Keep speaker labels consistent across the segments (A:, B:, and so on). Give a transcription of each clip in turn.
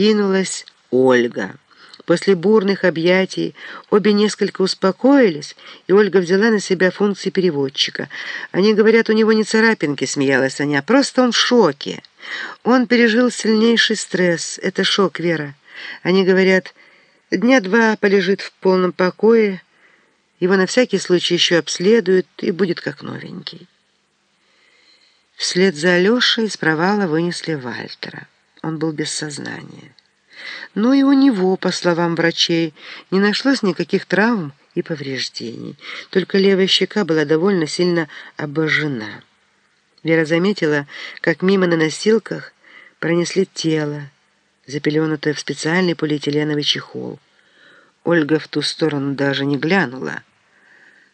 A: кинулась Ольга. После бурных объятий обе несколько успокоились, и Ольга взяла на себя функции переводчика. «Они говорят, у него не царапинки», — смеялась Аня, — «просто он в шоке. Он пережил сильнейший стресс. Это шок, Вера. Они говорят, дня два полежит в полном покое, его на всякий случай еще обследуют, и будет как новенький». Вслед за Алешей из провала вынесли Вальтера. Он был без сознания. Но и у него, по словам врачей, не нашлось никаких травм и повреждений. Только левая щека была довольно сильно обожжена. Вера заметила, как мимо на носилках пронесли тело, запеленутое в специальный полиэтиленовый чехол. Ольга в ту сторону даже не глянула,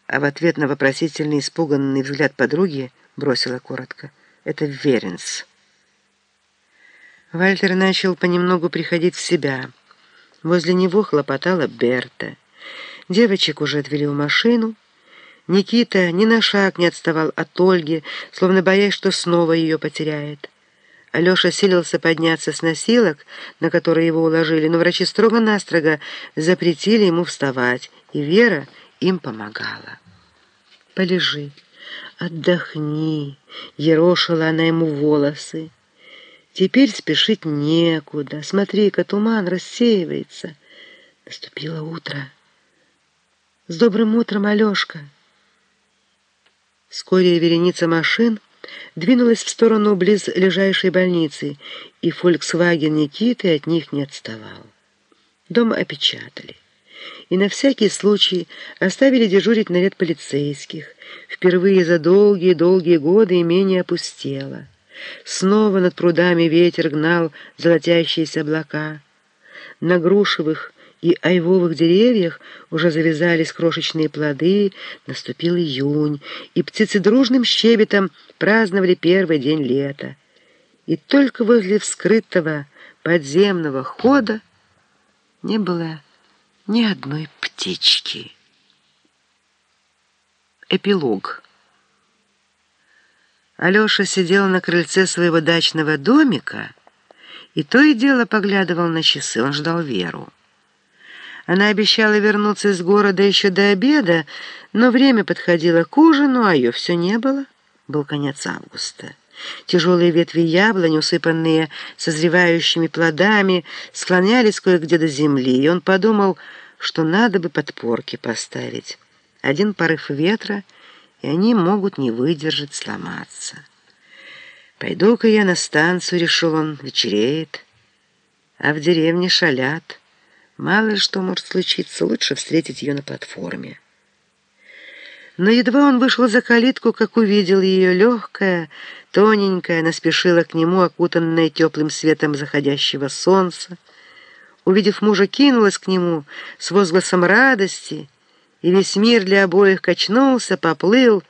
A: а в ответ на вопросительный испуганный взгляд подруги бросила коротко. «Это Веренс». Вальтер начал понемногу приходить в себя. Возле него хлопотала Берта. Девочек уже отвели в машину. Никита ни на шаг не отставал от Ольги, словно боясь, что снова ее потеряет. Алеша силился подняться с носилок, на которые его уложили, но врачи строго-настрого запретили ему вставать, и Вера им помогала. «Полежи, отдохни», — ерошила она ему волосы. Теперь спешить некуда. Смотри-ка, туман рассеивается. Наступило утро. С добрым утром, Алешка. Вскоре вереница машин двинулась в сторону близ лежащей больницы, и «Фольксваген» Никиты от них не отставал. Дом опечатали. И на всякий случай оставили дежурить наряд полицейских. Впервые за долгие-долгие годы имение опустело. Снова над прудами ветер гнал золотящиеся облака. На грушевых и айвовых деревьях уже завязались крошечные плоды, наступил июнь, и птицы дружным щебетом праздновали первый день лета. И только возле вскрытого подземного хода не было ни одной птички. Эпилог Алеша сидел на крыльце своего дачного домика и то и дело поглядывал на часы. Он ждал Веру. Она обещала вернуться из города еще до обеда, но время подходило к ужину, а ее все не было. Был конец августа. Тяжелые ветви яблонь, усыпанные созревающими плодами, склонялись кое-где до земли, и он подумал, что надо бы подпорки поставить. Один порыв ветра — и они могут не выдержать, сломаться. «Пойду-ка я на станцию», — решил он, — «вечереет, а в деревне шалят. Мало ли что может случиться, лучше встретить ее на платформе». Но едва он вышел за калитку, как увидел ее легкая, тоненькая, она спешила к нему, окутанная теплым светом заходящего солнца. Увидев мужа, кинулась к нему с возгласом радости — и весь мир для обоих качнулся, поплыл,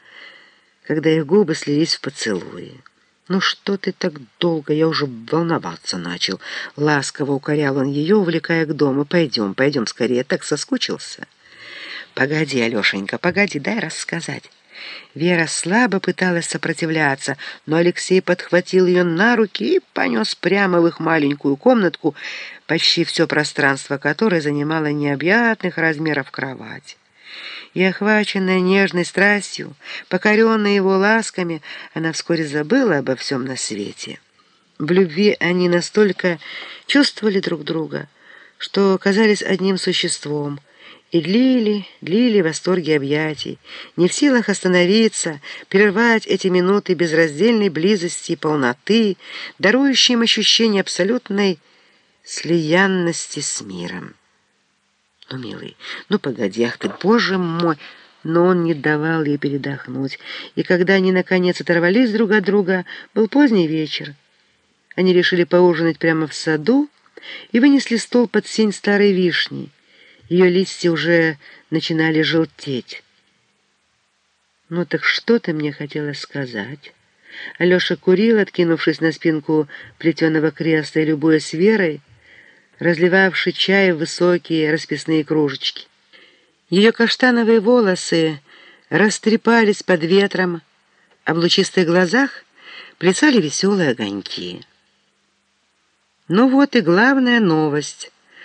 A: когда их губы слились в поцелуи. «Ну что ты так долго? Я уже волноваться начал». Ласково укорял он ее, увлекая к дому. «Пойдем, пойдем скорее, так соскучился». «Погоди, Алешенька, погоди, дай рассказать». Вера слабо пыталась сопротивляться, но Алексей подхватил ее на руки и понес прямо в их маленькую комнатку, почти все пространство которой занимала необъятных размеров кровать и, охваченная нежной страстью, покоренная его ласками, она вскоре забыла обо всем на свете. В любви они настолько чувствовали друг друга, что казались одним существом, и длили, длили восторги объятий, не в силах остановиться, прервать эти минуты безраздельной близости и полноты, дарующие им ощущение абсолютной слиянности с миром. «Ну, милый, ну, погоди, ах ты, боже мой!» Но он не давал ей передохнуть, и когда они, наконец, оторвались друг от друга, был поздний вечер. Они решили поужинать прямо в саду и вынесли стол под сень старой вишни. Ее листья уже начинали желтеть. «Ну так что ты мне хотела сказать?» Алеша курил, откинувшись на спинку плетеного кресла и любуясь Верой, разливавший чай в высокие расписные кружечки. Ее каштановые волосы растрепались под ветром, а в лучистых глазах плясали веселые огоньки. Ну вот и главная новость.